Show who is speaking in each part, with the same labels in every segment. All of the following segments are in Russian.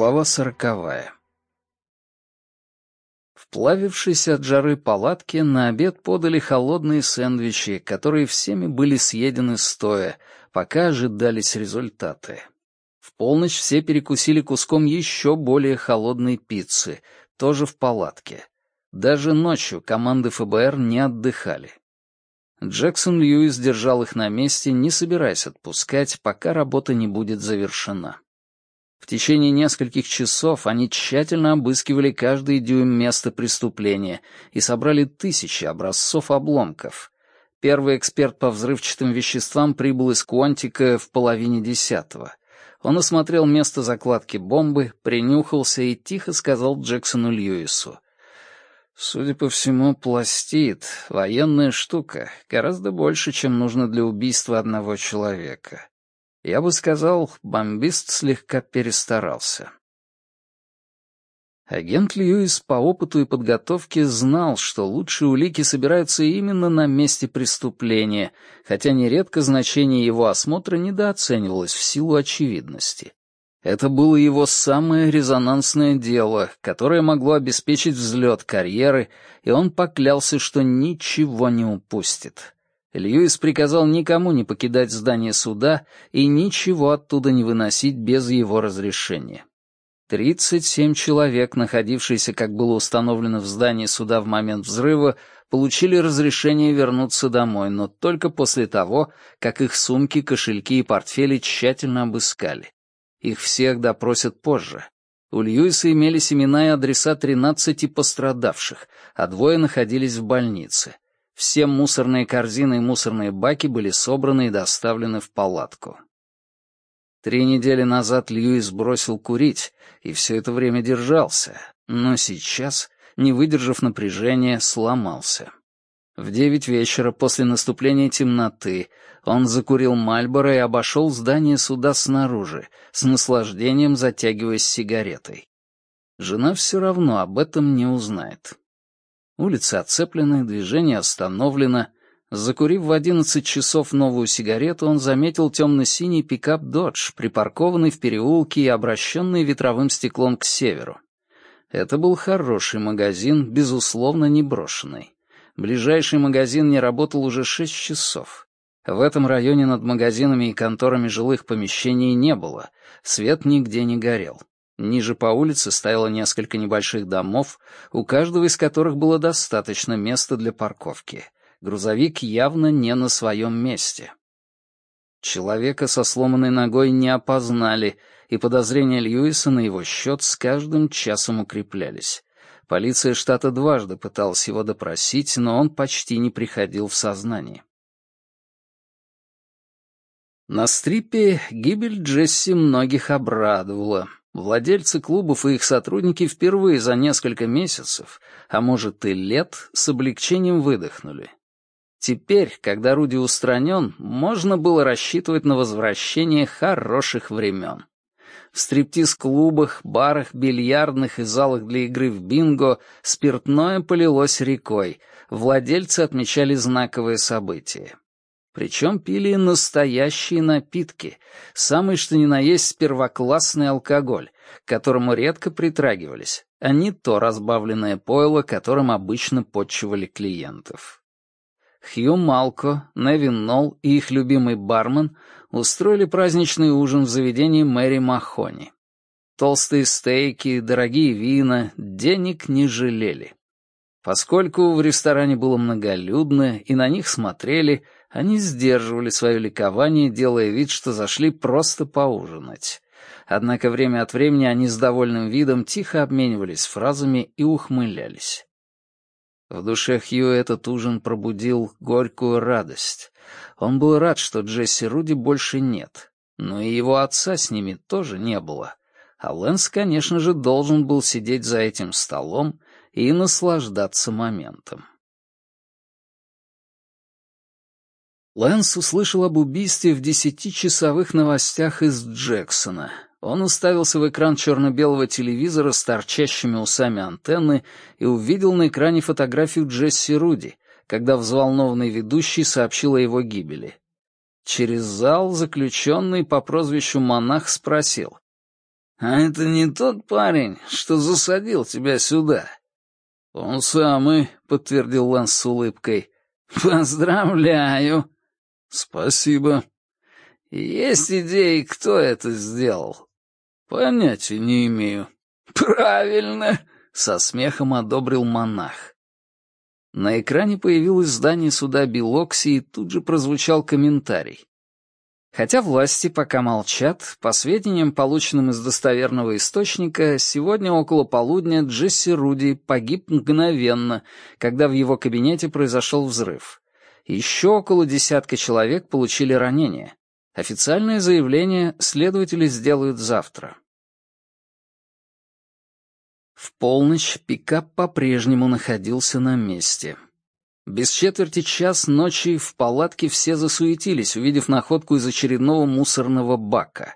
Speaker 1: Глава сороковая. Вплавившись от жары палатки, на обед подали холодные сэндвичи, которые всеми были съедены стоя, пока ожидались результаты. В полночь все перекусили куском еще более холодной пиццы, тоже в палатке. Даже ночью команды ФБР не отдыхали. Джексон Льюис держал их на месте, не собираясь отпускать, пока работа не будет завершена. В течение нескольких часов они тщательно обыскивали каждый дюйм места преступления и собрали тысячи образцов обломков. Первый эксперт по взрывчатым веществам прибыл из Куантика в половине десятого. Он осмотрел место закладки бомбы, принюхался и тихо сказал Джексону Льюису. «Судя по всему, пластид — военная штука, гораздо больше, чем нужно для убийства одного человека. Я бы сказал, бомбист слегка перестарался. Агент Льюис по опыту и подготовке знал, что лучшие улики собираются именно на месте преступления, хотя нередко значение его осмотра недооценивалось в силу очевидности. Это было его самое резонансное дело, которое могло обеспечить взлет карьеры, и он поклялся, что ничего не упустит. Льюис приказал никому не покидать здание суда и ничего оттуда не выносить без его разрешения. 37 человек, находившиеся, как было установлено в здании суда в момент взрыва, получили разрешение вернуться домой, но только после того, как их сумки, кошельки и портфели тщательно обыскали. Их всех допросят позже. У Льюиса имелись имена и адреса 13 пострадавших, а двое находились в больнице. Все мусорные корзины и мусорные баки были собраны и доставлены в палатку. Три недели назад Льюис бросил курить и все это время держался, но сейчас, не выдержав напряжения, сломался. В девять вечера после наступления темноты он закурил Мальборо и обошел здание суда снаружи, с наслаждением затягиваясь сигаретой. Жена все равно об этом не узнает. Улицы оцеплены, движение остановлено. Закурив в одиннадцать часов новую сигарету, он заметил темно-синий пикап «Додж», припаркованный в переулке и обращенный ветровым стеклом к северу. Это был хороший магазин, безусловно, не брошенный. Ближайший магазин не работал уже шесть часов. В этом районе над магазинами и конторами жилых помещений не было, свет нигде не горел. Ниже по улице стояло несколько небольших домов, у каждого из которых было достаточно места для парковки. Грузовик явно не на своем месте. Человека со сломанной ногой не опознали, и подозрения Льюиса на его счет с каждым часом укреплялись. Полиция штата дважды пыталась его допросить, но он почти не приходил в сознание. На стрипе гибель Джесси многих обрадовала. Владельцы клубов и их сотрудники впервые за несколько месяцев, а может и лет, с облегчением выдохнули. Теперь, когда Руди устранен, можно было рассчитывать на возвращение хороших времен. В стриптиз-клубах, барах, бильярдных и залах для игры в бинго спиртное полилось рекой, владельцы отмечали знаковые события. Причем пили настоящие напитки, самый что ни на есть первоклассный алкоголь, к которому редко притрагивались, а не то разбавленное пойло, которым обычно подчивали клиентов. Хью Малко, Невин Нолл и их любимый бармен устроили праздничный ужин в заведении Мэри Махони. Толстые стейки, дорогие вина, денег не жалели. Поскольку в ресторане было многолюдно и на них смотрели, они сдерживали свое ликование, делая вид, что зашли просто поужинать. Однако время от времени они с довольным видом тихо обменивались фразами и ухмылялись. В душе Хью этот ужин пробудил горькую радость. Он был рад, что Джесси Руди больше нет, но и его отца с ними тоже не было. А Лэнс, конечно же, должен был сидеть за этим столом и наслаждаться моментом. Лэнс услышал об убийстве в десятичасовых новостях из Джексона. Он уставился в экран черно-белого телевизора с торчащими усами антенны и увидел на экране фотографию Джесси Руди, когда взволнованный ведущий сообщил о его гибели. Через зал заключенный по прозвищу Монах спросил. «А это не тот парень, что засадил тебя сюда?» «Он самый», — подтвердил Ланс с улыбкой. «Поздравляю!» «Спасибо». «Есть идеи, кто это сделал?» «Понятия не имею». «Правильно!» — со смехом одобрил монах. На экране появилось здание суда Белокси, и тут же прозвучал комментарий. Хотя власти пока молчат, по сведениям, полученным из достоверного источника, сегодня около полудня Джесси Руди погиб мгновенно, когда в его кабинете произошел взрыв. Еще около десятка человек получили ранения. Официальное заявление следователи сделают завтра. В полночь пикап по-прежнему находился на месте. Без четверти час ночи в палатке все засуетились, увидев находку из очередного мусорного бака.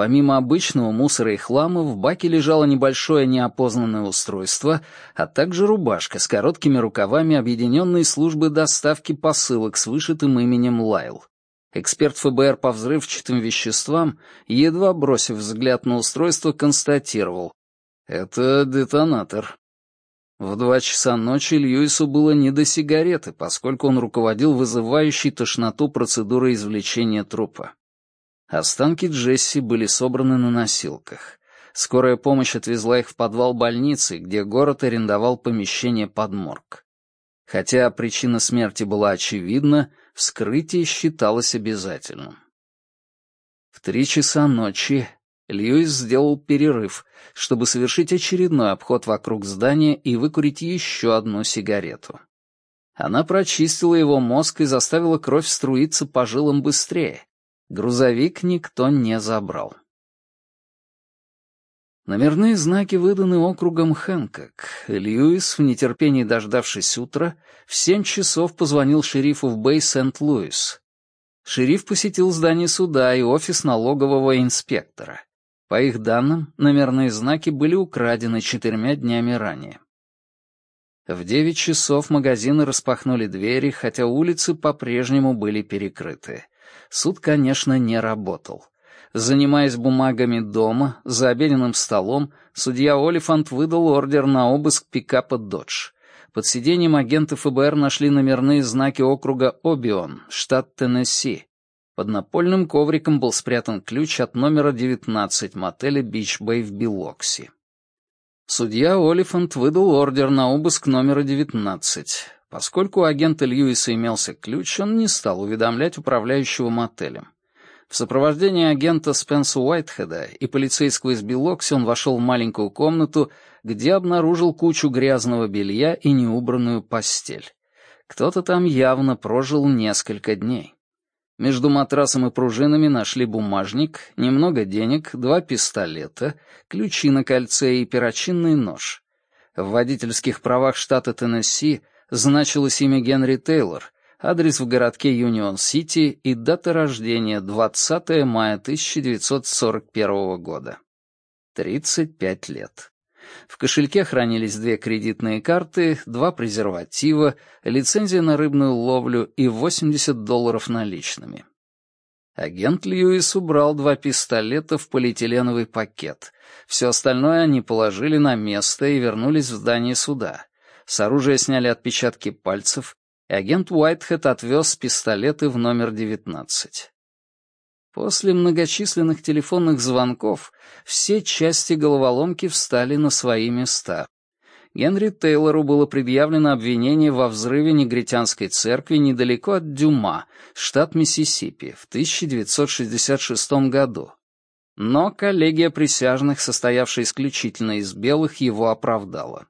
Speaker 1: Помимо обычного мусора и хлама, в баке лежало небольшое неопознанное устройство, а также рубашка с короткими рукавами объединенной службы доставки посылок с вышитым именем Лайл. Эксперт ФБР по взрывчатым веществам, едва бросив взгляд на устройство, констатировал. «Это детонатор. В два часа ночи Льюису было не до сигареты, поскольку он руководил вызывающей тошноту процедурой извлечения трупа. Останки Джесси были собраны на носилках. Скорая помощь отвезла их в подвал больницы, где город арендовал помещение под морг. Хотя причина смерти была очевидна, вскрытие считалось обязательным. В три часа ночи Льюис сделал перерыв, чтобы совершить очередной обход вокруг здания и выкурить еще одну сигарету. Она прочистила его мозг и заставила кровь струиться по жилам быстрее. Грузовик никто не забрал. Номерные знаки выданы округом Хэнкок. Льюис, в нетерпении дождавшись утра, в семь часов позвонил шерифу в Бэй Сент-Луис. Шериф посетил здание суда и офис налогового инспектора. По их данным, номерные знаки были украдены четырьмя днями ранее. В девять часов магазины распахнули двери, хотя улицы по-прежнему были перекрыты. Суд, конечно, не работал. Занимаясь бумагами дома, за обеденным столом, судья Олифант выдал ордер на обыск пикапа «Додж». Под сиденьем агенты ФБР нашли номерные знаки округа Обион, штат Теннесси, под напольным ковриком был спрятан ключ от номера 19 мотеля «Бич Бэй» в Билокси. Судья Олифант выдал ордер на обыск номера 19. Поскольку у агента Льюиса имелся ключ, он не стал уведомлять управляющего мотелем. В сопровождении агента Спенса Уайтхеда и полицейского из Билокси он вошел в маленькую комнату, где обнаружил кучу грязного белья и неубранную постель. Кто-то там явно прожил несколько дней. Между матрасом и пружинами нашли бумажник, немного денег, два пистолета, ключи на кольце и перочинный нож. В водительских правах штата Теннесси значилось имя Генри Тейлор, адрес в городке Юнион-Сити и дата рождения 20 мая 1941 года. 35 лет. В кошельке хранились две кредитные карты, два презерватива, лицензия на рыбную ловлю и 80 долларов наличными. Агент Льюис убрал два пистолета в полиэтиленовый пакет. Все остальное они положили на место и вернулись в здание суда. С оружия сняли отпечатки пальцев, и агент Уайтхед отвез пистолеты в номер 19. После многочисленных телефонных звонков все части головоломки встали на свои места. Генри Тейлору было предъявлено обвинение во взрыве негритянской церкви недалеко от Дюма, штат Миссисипи, в 1966 году. Но коллегия присяжных, состоявшая исключительно из белых, его оправдала.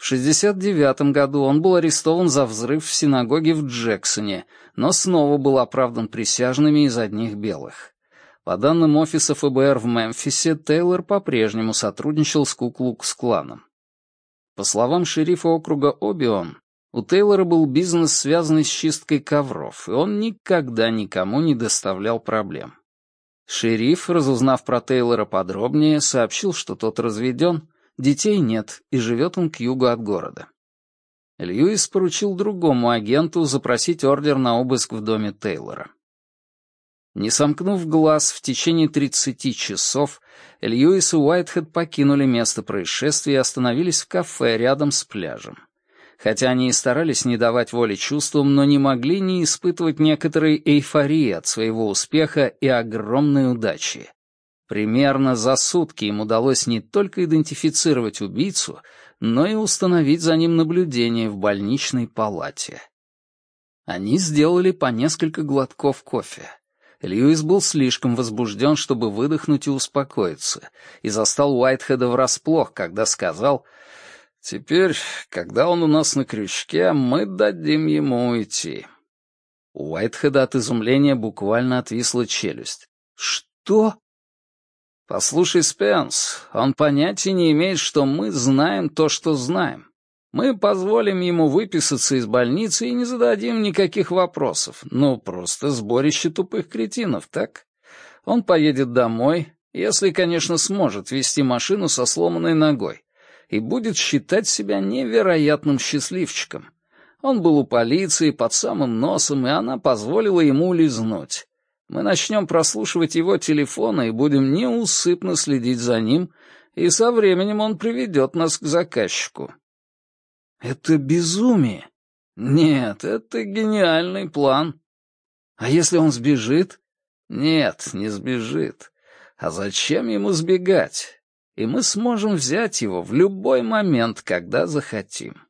Speaker 1: В 1969 году он был арестован за взрыв в синагоге в Джексоне, но снова был оправдан присяжными из одних белых. По данным офиса ФБР в Мемфисе, Тейлор по-прежнему сотрудничал с Куклукс-кланом. По словам шерифа округа Обион, у Тейлора был бизнес, связанный с чисткой ковров, и он никогда никому не доставлял проблем. Шериф, разузнав про Тейлора подробнее, сообщил, что тот разведен, Детей нет, и живет он к югу от города. Льюис поручил другому агенту запросить ордер на обыск в доме Тейлора. Не сомкнув глаз, в течение 30 часов Льюис и Уайтхед покинули место происшествия и остановились в кафе рядом с пляжем. Хотя они и старались не давать воли чувствам, но не могли не испытывать некоторой эйфории от своего успеха и огромной удачи. Примерно за сутки им удалось не только идентифицировать убийцу, но и установить за ним наблюдение в больничной палате. Они сделали по несколько глотков кофе. Льюис был слишком возбужден, чтобы выдохнуть и успокоиться, и застал Уайтхеда врасплох, когда сказал «Теперь, когда он у нас на крючке, мы дадим ему уйти». У Уайтхеда от изумления буквально отвисла челюсть. «Что?» «Послушай, Спенс, он понятия не имеет, что мы знаем то, что знаем. Мы позволим ему выписаться из больницы и не зададим никаких вопросов. Ну, просто сборище тупых кретинов, так? Он поедет домой, если, конечно, сможет вести машину со сломанной ногой, и будет считать себя невероятным счастливчиком. Он был у полиции под самым носом, и она позволила ему улизнуть. Мы начнем прослушивать его телефона и будем неусыпно следить за ним, и со временем он приведет нас к заказчику. Это безумие. Нет, это гениальный план. А если он сбежит? Нет, не сбежит. А зачем ему сбегать? И мы сможем взять его в любой момент, когда захотим.